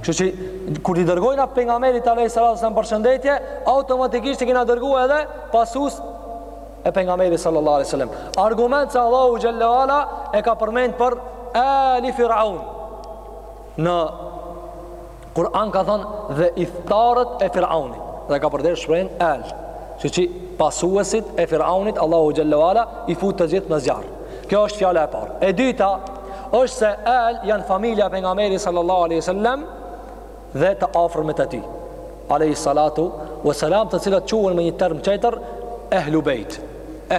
Kështu që kur i dërgojna pejgamberit alayhis salam përshëndetje, automatikisht i kena dërgu edhe pasues e pejgamberit sallallahu alaihi wasallam. Argument se Allahu xhelle ve ala e ka përmend për ali firaun. Në Kur'an ka thënë dhe ithtarët e firaunit. Dhe ka përdorur shprehjen al. Kështu që pasuesit e firaunit Allahu xhelle ve ala i fut të gjithë në zjarr. Kjo është fjala e parë. E dyta është se al janë familja e pejgamberit sallallahu alaihi wasallam. dhe të afërmit e tij alaihi salatu wa salam të cilat quhun me një term tjetër ehlu bejt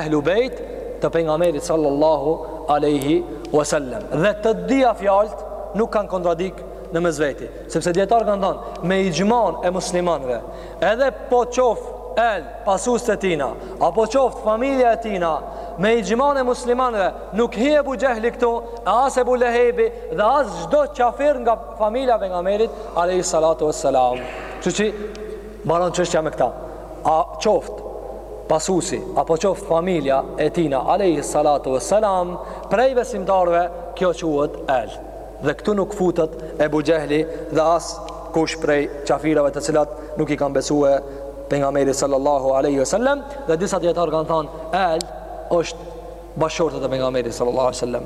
ehlu bejt të pejgamberit sallallahu alaihi wasallam dhe të dyja fjalët nuk kanë kontradik në mes veti sepse dijetarët kanë thënë me ixhman e muslimanëve edhe po qoftë el pasuesit e tina apo qoftë familja e tina me ixhman e muslimanëve nuk hin Ebu Xhehli këtu e as Ebu Lehebi dhe as çdo qafir nga Familja e pejgamberit alayhi salatu wassalam. Kështu që mbaron çështja me këta. A qoftë pasuesi apo qoftë familja e tina alayhi salatu wassalam prej besimtarëve kjo quhet el. Dhe këtu nuk futet Ebu Xhehli dhe askush prej qafirave të cilat nuk i kanë besue pejgamberit sallallahu alaihi wasallam dhe disa dijetarë kanë thënë el është bashkëshortet e pejgamberit sallallahu alaihi wasallam.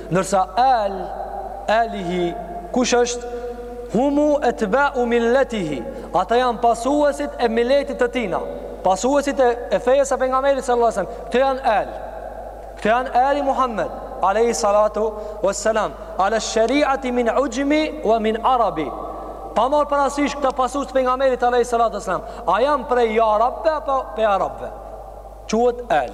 Ndërsa al alihi kush është humu atba'u millatihi, ata janë pasuesit e milletit të tina, pasuesit e, e fejes së pejgamberit sallallahu alajhi wasallam. Këto janë al. Këto janë ali Muhammed alayhi salatu wassalam ala shari'ati min ujmi wa min arabi. Pa marrë parasysh këta pasues të pejgamberit alayhi salatu wassalam, a janë prej joarabëve apo prej arabëve? Quhet al.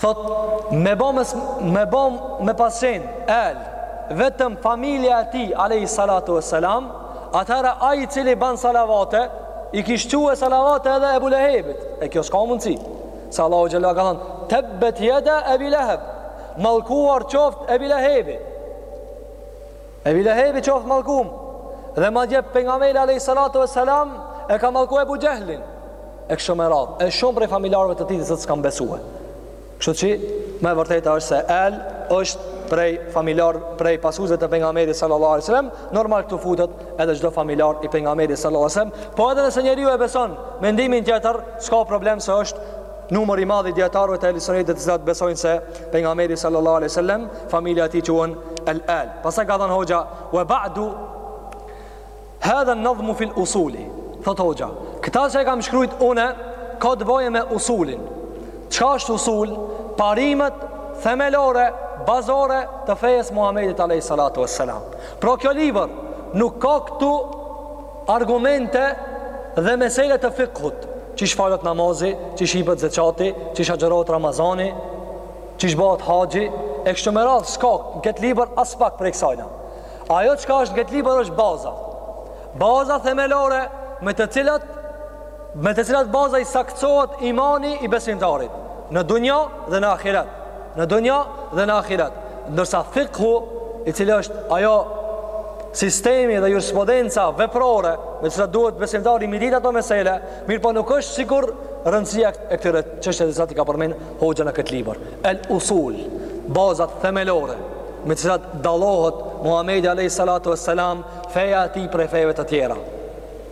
Thot me ba me me ba me pas qen el vetëm familja e tij alayhi salatu wassalam atëhera ai i cili ban salavate i kish çue salavate edhe Ebu Lehebit e kjo s'ka mundsi se Allahu xhelle ka thon tabbat yada Abi Lahab mallkuar qoft Ebu Lehebi Ebi Lehebi qoftë mallkum dhe madje pejgamberi alayhi salatu vesselam e ka mallku Ebu Xehlin e kështu me radhë e shumë prej familjarëve të tij të cilët s'kan besue. Kështu që më e vërteta është se El është prej familjar prej pasuesve të pejgamberit sallallahu alajhi wasallam, normal këtu futet edhe çdo familjar i pejgamberit sallallahu alajhi wasallam, po edhe nëse njeriu e beson mendimin tjetër, s'ka problem se është Numër i madh i dijetarëve të Ehli Sunnetit të cilat besojnë se pejgamberi sallallahu alaihi wasallam familja e tij quhen el al. Pastaj ka thënë hoxha wa ba'du hadha an-nadhmu fi al-usul. Thot hoxha, këta që e kam shkruajt unë ka të bëjë me usulin. Çka është usul? Parimet themelore, bazore të fejes Muhammedit alayhi salatu wassalam. Pra kjo libër nuk ka këtu argumente dhe mesele të fikhut, qysh falet namazi, qysh jepet zeqati, qysh agjërohet Ramazani, qysh bahet haxhi, e kështu me radhë s'ka në këtë libër aspak prej kësajna. Ajo çka është në këtë libër është baza. Baza themelore me të cilat me të cilat baza i saktësohet imani i besimtarit në dunja dhe në ahiret në dunja dhe në ahiret ndërsa fikhu i cili është ajo sistemi dhe jurisprudenca veprore me të cilat duhet besimtari me i ditë ato mesele mirëpo nuk është sikur rëndësia e këtyre çështjeve të cilat i ka përmend hoxha në këtë libër el usul bazat themelore me të cilat dallohet Muhammedi alayhi salatu vesselam feja e tij prej fejeve të tjera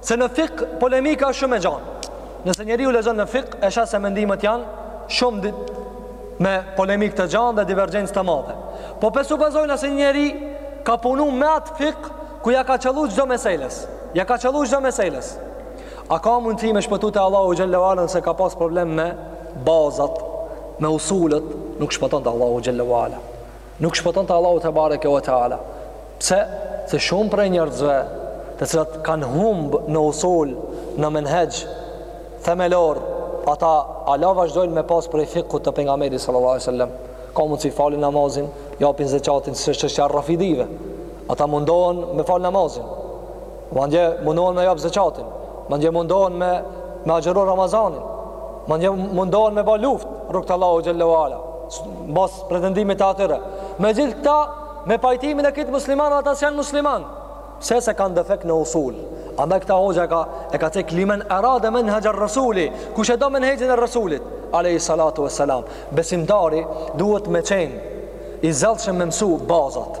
Se në fikh polemika është shumë e gjanë. Nëse njeriu lexon në fikh, e sheh se mendimet janë shumë di... me polemikë të gjanë dhe divergjencë të madhe. Po p'e supozojna se njeri ka punu me atë fikh ku ja ka qëllu çdo meseles. Ja ka qëllu çdo meseles. A ka mundësi me shpëtu te Allahu xhelle ve ala nëse ka pas problem me bazat, me usulët, nuk shpëton te Allahu xhelle ve ala. Nuk shpëton te Allahu tebareke ve teala. Pse? Se shumë prej njerëzve të cilat kanë humbë në usul, në menhexh themelor, ata ala vazhdojnë me pas prej fikhut të pejgamberit sallallahu alejhi ve selem. Ka mundësi falin namazin, japin zeqatin, siç është çështja rafidive. Ata mundohen me fal namazin. Mandje mundohen me jap zeqatin, mandje mundohen me me agjëru Ramazanin, mandje mundohen me ba luftë rrugë t'Allahut xhelle ve ala, mbas pretendimit të atyre. Megjithëkëta, me pajtimin e krejt muslimanëve, ata s'janë musliman, pse? Se kanë defekt në usul. Andaj këta hoxha ka, e ka cek limen erade menhexhe rresuli, kush e do menhexhin e resulit, alejhi salatu ve selam. Besimtari duhet me qenë i zellshëm me mësu bazat.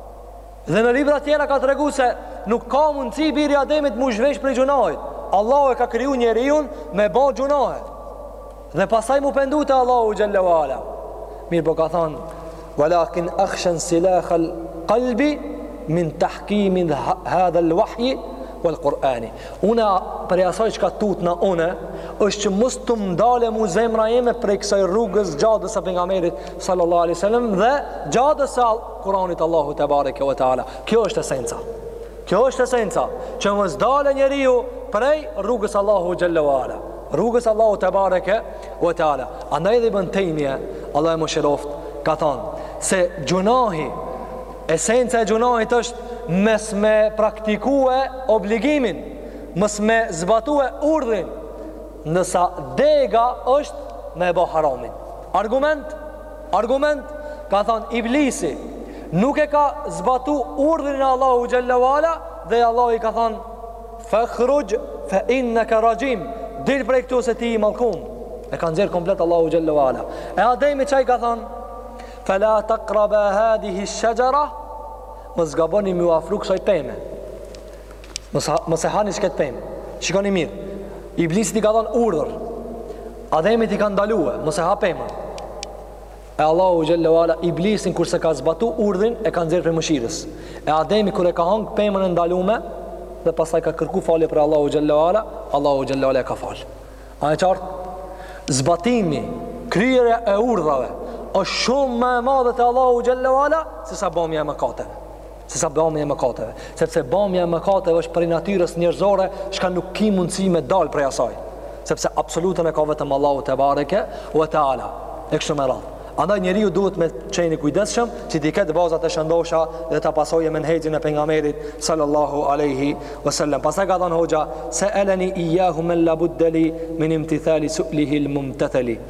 Dhe në libra tjera ka tregu se nuk ka mundësi biri i Ademit mu zhvesh prej gjunahit. Allahu e ka kriju njeriun me ba gjunahe. Dhe pastaj mu pendu te Allahu xhelle ve ala. Mirëpo ka thonë, ve lakin akhsha nsilakhal kalbi min tahkimi hadhel vahji vel Kur'ani. Une prej asaj çka tutna une, është që mos të m'dalë mu zemra jeme prej kësaj rrugës xhadës së pejgamberit sallallahu alejhi ve selem dhe xhadës së Kur'anit të Allahut tebareke ve teala. Kjo është esenca. Kjo është esenca që mos dalë njeriu prej rrugës Allahu xhelle ve ala. Rrugës Allahu tebareke ve teala. Andaj dhe ibn Tejmije, Allahu e mëshiroft, ka thënë se gjunahi esenca e gjunahit është mos me praktikue obligimin, mos me zbatue urdhrin, ndërsa dega është me e bo haramin. Argument? Argument, ka thënë Iblisi, nuk e ka zbatu urdhrin e Allahu xhelle ve ala dhe Allahu i ka thënë fakhruj fa innaka rajim, dil prej këtu se ti i mallkum. E ka nxjerr komplet Allahu xhelle ve ala. E Ademi çka i ka thënë fala taqraba hadhihi ash-shajara mos gaboni m'iu afru kësaj peme. Mos e hani çket pemë. Shikoni mirë. Iblisit i ka dhanë urdhër. Ademit i ka ndalue, mos e ha pemën. E Allahu xhelle ve ala iblisin kur s'e ka zbatu urdhrin e ka nxjerrë prej mëshirës. E Ademi kur e ka hangë pemën e ndalume dhe pastaj ka kërku falje prej Allahu xhelle ve ala, Allahu xhelle ve ala e ka fal. A e qartë? Zbatimi, kryerja e urdhave është shumë më e madhe te Allahu xhelle ve ala sesa bëmja e mëkateve. sesa bëmja e mëkateve, sepse bëmja e mëkateve është prej natyrës njerëzore, çka nuk ki mundësi me dal prej asaj, sepse absoluten e ka vetëm Allahu tebareke ve teala. E kështu me radhë. Andaj njeriu duhet me qenë i kujdesshëm që t'i ketë bazat e shëndosha dhe ta pasojë menhexhin e pejgamberit sallallahu alaihi wasallam. Pastaj ka thënë hoxha se'eleni iyahu man la budda li min imtithali su'lihi al-mumtathali.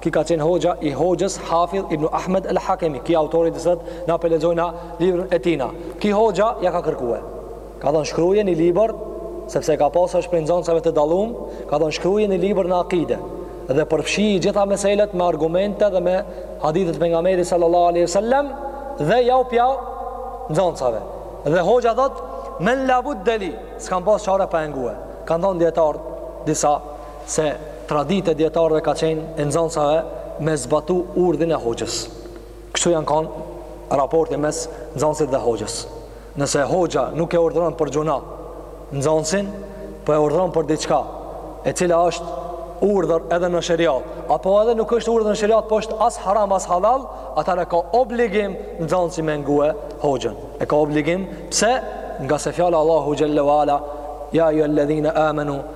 Ky ka qenë hoxha i hoxhës Hafidh ibn Ahmed el Hakemi, ki autori të cilit na pe lexojna librin e tina. Ky hoxha ja ka kërkue. Ka thonë shkruje një libër, sepse ka pasë asht prej nxënësave të dallum, ka thonë shkruje një libër në akide dhe përfshi i gjitha meselet me argumente dhe me hadithe të pejgamberit sallallahu aleyhi sallam dhe jau pja nxënësave. Dhe hoxha thotë, ma la budde li, s'kam pasë çare pa e ngue. Kan thonë dijetarë disa, se traditë e dijetarëve ka qenë e nxënësave me zbatu urdhin e hoxhës kështu janë kanë raporti mes nxënësit dhe hoxhës nëse hoxha nuk e urdhëron për gjynah nxënësin po e urdhëron për diçka e cila është urdhër edhe në sheriat apo edhe nuk është urdhër në sheriat po është as haram as halal atëherë e ka obligim nxënësi me ngue hoxhën e ka obligim pse nga se fjala Allahut xhelle ve ala ja ejuhe ledhine amenu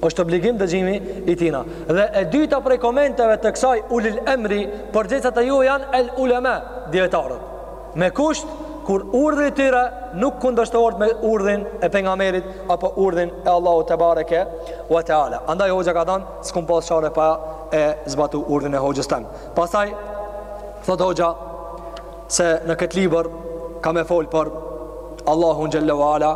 Është obligim dëgjimi i tina. Dhe e dyta prej komenteve të kësaj ulil emri, përgjegjësat e juaj janë el ulema, dijetarët. Me kusht, kur urdhi i tyre nuk kundërshtohet me urdhin e pejgamberit, apo urdhin e Allahut tebareke ve teala. Andaj hoxha ka thanë, s'kum pas çare pa e zbatu urdhin e hoxhës tanë. Pasaj, thot hoxha, se në këtë libër ka me fol për Allahun xhelle ve ala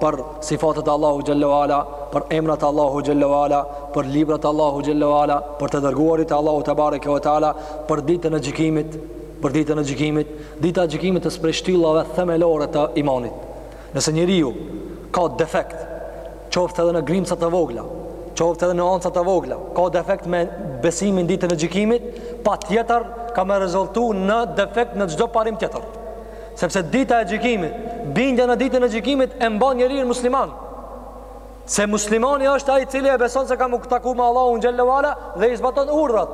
për sifatet e Allahut xhelle ve ala për emrat e Allahut xhelle ve ala për librat e Allahut xhelle ve ala për të dërguarit e Allahut tebareke ve teala për ditën e gjykimit për ditën e gjykimit dita e gjykimit është prej shtyllave themelore të imanit Nëse njeriu ka defekt, qoftë edhe në grimca të vogla, qoftë edhe në anca të vogla, ka defekt me besimin ditën e gjykimit, patjetër ka me rezultu në defekt në çdo parim tjetër. Sepse dita e gjykimit, bindja në ditën e gjykimit e mban njerin musliman. Se muslimani është ai i cili e beson se ka m'u taku me Allahun xhelle ve ala dhe i zbaton urdhrat.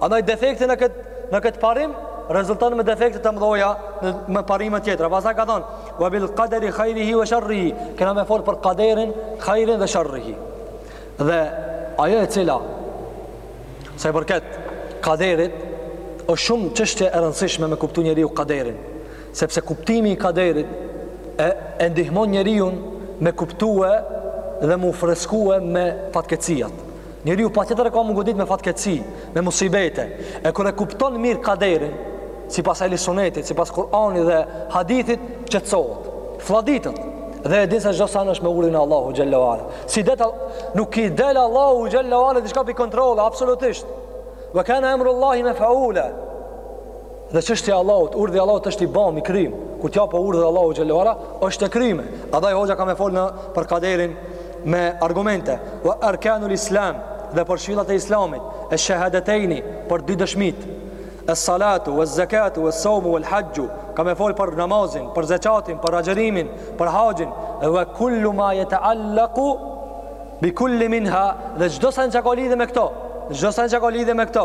Andaj defekti në këtë në këtë parim rezulton me defekte të mëdha me parime tjetra. Pastaj ka thon: "Wa bil qadri khairihi wa sharrihi", kena me fol për kaderin, hajrin dhe sharrihi. Dhe ajo e cila sa i përket kaderit është shumë çështje e rëndësishme me kuptu njeriu kaderin. Sepse kuptimi i kaderit e e ndihmon njeriun me kuptue dhe m'u freskue me fatkeqësijat. Njeriu patjetër ka m'u godit me fatkeqësi, me musibete. E kur e kupton mirë kaderin, sipas ehli sunetit, sipas Kur'anit dhe hadithit, qetësohet. Flladitet dhe e din se çdo sen është me urdhrin e Allahut xhelle ve ala. Si do t' jetë nuk i del Allahut xhelle ve ala diçka pi kontrolli absolutisht. Wa kana amrullahi maf'ula. Dhe çështja e Allahut, urdhri i Allahut është i bam, i krym. Kur t'jap urdhër Allahu xhel-le wa ala, është e kryme. Andaj hoxha ka me fol për kaderin me argumente. Wa arkanul islam dhe për shtyllat e islamit, esh-shehadetejni për dy dëshmit. Es-salatu, ez-zekatu, es-saumu, el-haxhu, ka me fol për namazin, për zekatin, për agjerimin, për haxhin, dhe kullu ma jeteal-laku bi kulli minha, dhe çdo sen që ka lidhje me këto, çdo sen që ka lidhje me këto,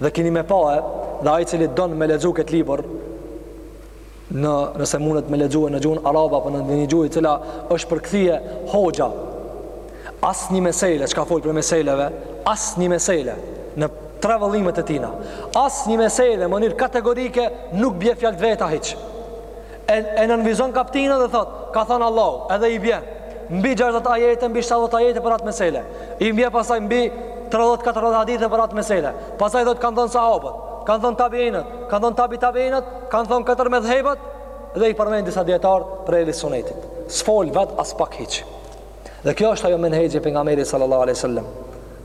Dhe kini me pae, dhe ai i cili don me lexu këtë libër, në nëse mundet me lexue në gjuhën arabe apo në një gjuhë e cila është përkthye hoxha asnjë mesele çka fol prej meseleve asnjë mesele në tre vëllimet e tina asnjë mesele në mënyrë kategorike nuk bie fjalët e veta hiç E, e nënvizon kaptinën dhe thot, ka thonë Allahu, edhe i bjen mbi 60 ajete, mbi 70 ajete për atë mesele. I bjen pasaj mbi 30-40 hadithe për atë mesele. Pasaj thot, kanë thonë sahabët, kanë thonë tabiinët, kanë thonë tabi tabiinët, kanë thonë katër medhhebët dhe i përmend disa dijetarë prej ehli sunetit. S'fol vet as pak hiç. Dhe kjo është ajo menhexhi i pejgamberit sallallahu alaihi wasallam.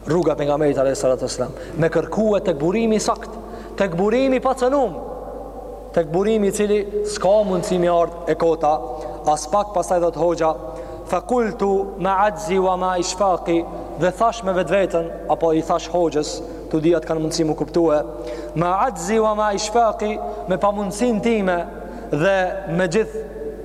Rruga e pejgamberit alaihi salatu wasallam. Me kërkue tek burimi i sakt, tek burimi i pacenum. Tek burimi i cili s'ka mundësi me ardh e kota, as pak pastaj thotë hoxha fa kultu ma axhzi wa ma ishfaki dhe thash me vetveten apo i thash hoxhës të dyjat kanë mundësi m'u kuptue ma axhzi wa ma ishfaki me pamundësin time dhe me gjithë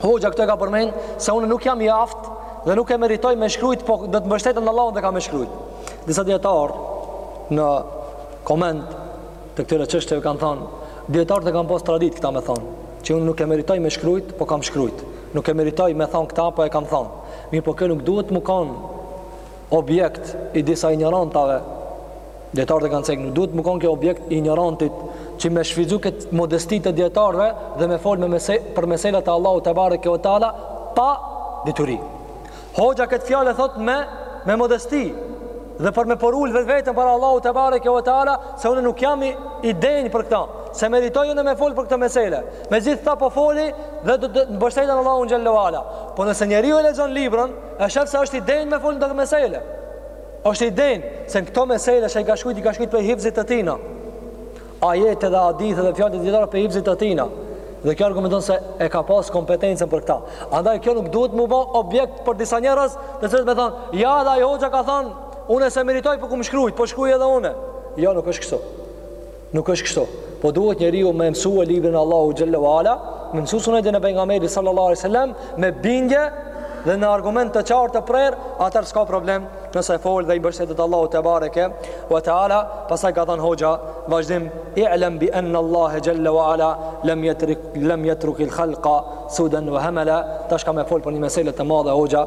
Hoxha këtu e ka përmend se unë nuk jam i aftë dhe nuk e meritoj me shkrujt, po do të mbështetem në Allahun dhe kam me shkrujt. Disa dijetarë në koment të këtyre çështjeve kanë thënë, dijetarët e kanë pas traditë këta me thonë, që unë nuk e meritoj me shkrujt, po kam shkrujt. Nuk e meritoj me thonë këta, po e kam thonë. Mirëpo kjo nuk duhet m'u konë objekt i disa injorantave Dijetarët e kanë cekë, nuk duhet m'u konë kjo objekt i injorantit që me shfrytëzu këtë modesti të dijetarëve dhe me folë me mese, për meselat e Allahut tebareke wa teala pa dituri. Hoxha këtë fjalë e thotë me, me modesti dhe për me përul vetveten para Allahut tebareke wa teala se unë nuk jam i, i denjë për këta, s'e meritoj unë me folë për këto mesele. Megjithatë po foli dhe të, të, të mbështetem n'Allahun xhel-le wa ala. Po nëse njeriu e lexon librën, e shef se është i denjë me folë n'ato mesele. Është i denjë se në këto mesele që i ka shkrujt, i ka shkrujt prej hifzit të tina. Ajete dhe hadithe dhe fjalët e dijetarëve prej hifzit të tina. Dhe kjo argumenton se e ka pas kompetencën për këta. Andaj kjo nuk duhet m'u ba objekt për disa njerëz të cilët me thonë, ja edhe ai hoxha ka thonë, une s'e meritoj po kam shkrujt, po shkruj edhe une. Jo, nuk është kështu. Nuk është kështu. Po duhet njeriu me mësu librin e Allahut xhalla wala, me mësu sunetin e pejgamberit sallallahu alaihi wasallam me bindje dhe me argument të qartë të prerë, atëherë s'ka problem nëse fol dhe i mbështetet Allahut tebareke we taala, pastaj ka thanë hoxha, në vazhdim i'lam bi anna Allahu xhalla wala lam yatrukil khalqa sudan wa hamala, tash ka me fol për një mesele të madhe hoxha,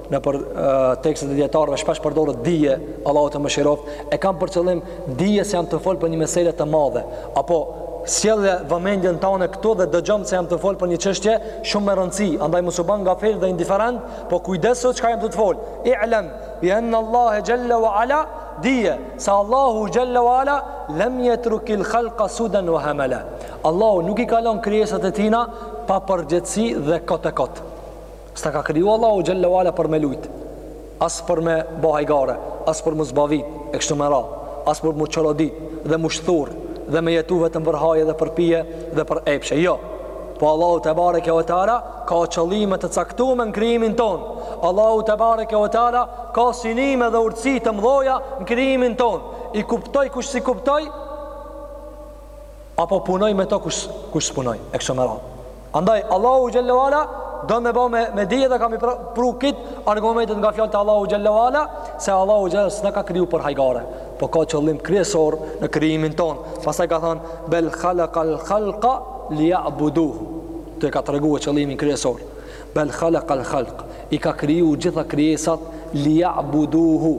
nëpër tekstet e dijetarëve shpesh përdoret dije, Allahu të mëshiroftë, e kanë për qëllim dije se jam tu fol për një mesele të madhe, apo sjelle vëmendjen tane këtu dhe dëgjom se jam tu fol për një çështje shumë me rëndësi, andaj mos u ban gafil dhe indiferent, po kujdesu çka jam tu të fol. I'lam bi anna Allah jalla wa ala dije se Allahu jalla wa ala lam yatrukil khalqa sudan wa hamala. Allahu nuk i ka lan krijesat e tina pa përgjegjësi dhe kot e kot. S'të ka kriju Allahu xhalla wala për me lujt, as për me ba hajgare, as për m'u zbavit e kështu me radhë, as për m'u çorodit dhe m'u shthur dhe me jetu vetëm për haje dhe për pije dhe për epshe. Jo. Po Allahu tebareke ve teala ka qëllime të caktume në krijimin tonë. Allahu tebareke ve teala ka synime dhe urtësi të mdhaja në krijimin tonë. I kuptoi kush s'i kuptoi? Apo punoi me to kush s'punoi? E kështu me radhë. Andaj Allahu xhallahu ala don me ba me dije dhe ka me i pru, pru këto argumentet nga fjalët e Allahut xhallahu ala se Allahu xhallahu s'na ka kriju për hajgare, po ka qëllim kryesor në krijimin tonë. Pastaj ka thanë bel khalaqal khalqa liya'buduhu. Ta ka tregu qëllimin kryesor. Bel khalaqal khalq i ka kriju gjitha krijesat liya'buduhu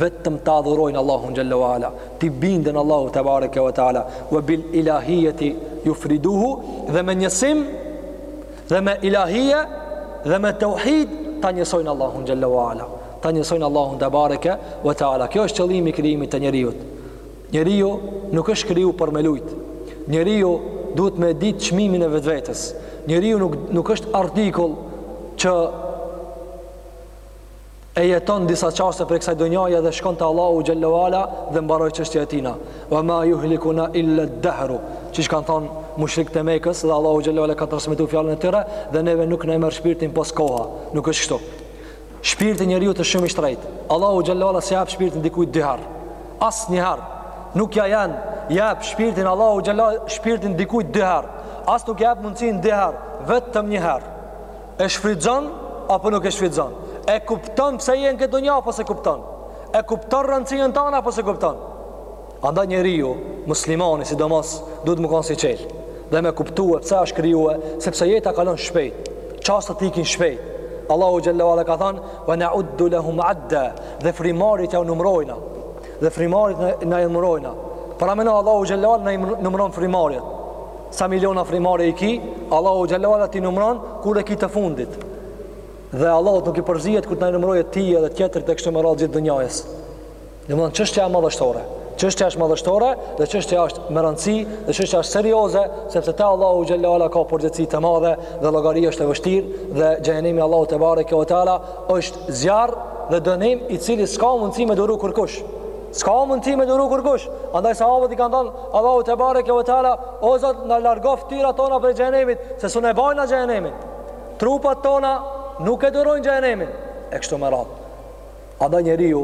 vetëm ta adhurojnë Allahun xhallahu ala. t'i binden Allahut tebareke ve teala ve bil ilahiyati yufriduhu dhe me njësim dhe me ilahije dhe me tauhid ta njësojnë Allahun xhalla ve ala ta njësojnë Allahun tebareke ve teala ky është qëllimi i krijimit të njeriut njeriu nuk është kriju për me lujt njeriu duhet me ditë çmimin e vetvetes njeriu nuk nuk është artikull që e jeton disa çaste prej kësaj dunjaje dhe shkon te Allahu xhallahu ala dhe mbaroi çështja e tina. Wa ma yuhlikuna illa ad-dahr. Qysh kanë thanë mushrikët e Mekës dhe Allahu xhallahu ala ka transmetu fjalën e tyre dhe neve nuk na e merr shpirtin pos koha. Nuk është kështu. Shpirti i njeriut është shumë i shtrenjtë. Allahu xhallahu ala s'ia jep shpirtin dikujt dy herë. Asnjëherë nuk ia jep shpirtin Allahu xhallahu shpirtin dikujt dy herë. As nuk ia jep mundsinë dy herë, vetëm një herë. E shfrytëzon apo nuk e shfrytëzon? E kupton pse je në këtë dunja apo s'e kupton? E kupton rëndësinën tënde apo s'e kupton? Andaj njeriu, muslimani, sidomos, duhet me konë syçelë. Dhe me kuptue pse është krijue, sepse jeta kalon shpejt. Çastet ikin shpejt. Allahu xhelle ve ala ka thanë, ve neuddu lehum adda, dhe frymarrjet ja numrojna. Dhe frymarrjet na i numrojna. Pra meno Allahu xhelle ve ala na i numron frymarrjet. Sa miliona frymarrje i ki, Allahu xhelle ve ala t'i numron, kur e ki të fundit. Dhe Allahut nuk i përzihet kur të na i numrojë ty edhe tjetrit e kështu me radhë gjithë dunjajës. Domethënë, çështja e madhështore, çështja është madhështore dhe çështja është me rëndësi dhe çështja është serioze, sepse te Allahu xhelle ve ala ka përgjegjësi të madhe dhe llogaria është e vështirë dhe xhehenemi i Allahut tebareke ve teala është zjarr dhe dënim i cili s'ka mundësi me duru kurkush. S'ka mundësi me duru kurkush Andaj sahabët i kanë thonë Allahut tebareke ve teala O Zot na largo ftyrat tona prej xhehenemit Se s'un e bajna xhehenemin Trupat tona nuk e durojnë xhehenemin E kështu me radhë Andaj njeriu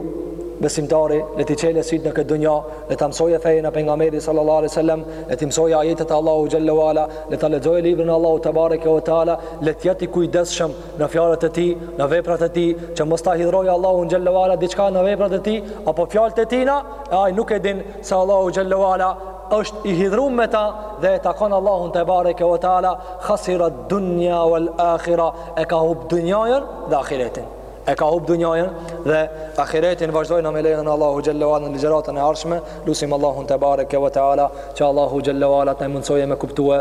besimtari Le t'i çele sytë në këtë dunja Le ta mësoje fejën e pejgamberit sallallahu alejhi ve selem Le t'i mësoje ajetet e Allahut xhelle ve ala Le ta lexoje librën e Allahut tebareke ve teala Le t'jetë i kujdesshëm në fjalët e tij, në veprat e tij, që mos ta hidhrojë Allahun xhelle ve ala diçka në veprat e tij apo fjalët e tina, e ai nuk e din se Allahu xhelle ve ala është i hidhrum me ta dhe e takon Allahun tebareke ve teala khasira dunya wal akhira e ka hup dunjajën dhe ahiretin e ka hup dunjajën dhe ahiretin vazhdojna me lejën e Allahut xhelle ve ala në ligjëratën e ardhshme lusim Allahun tebareke ve teala që Allahu xhelle ve ala të na mundësojë me kuptue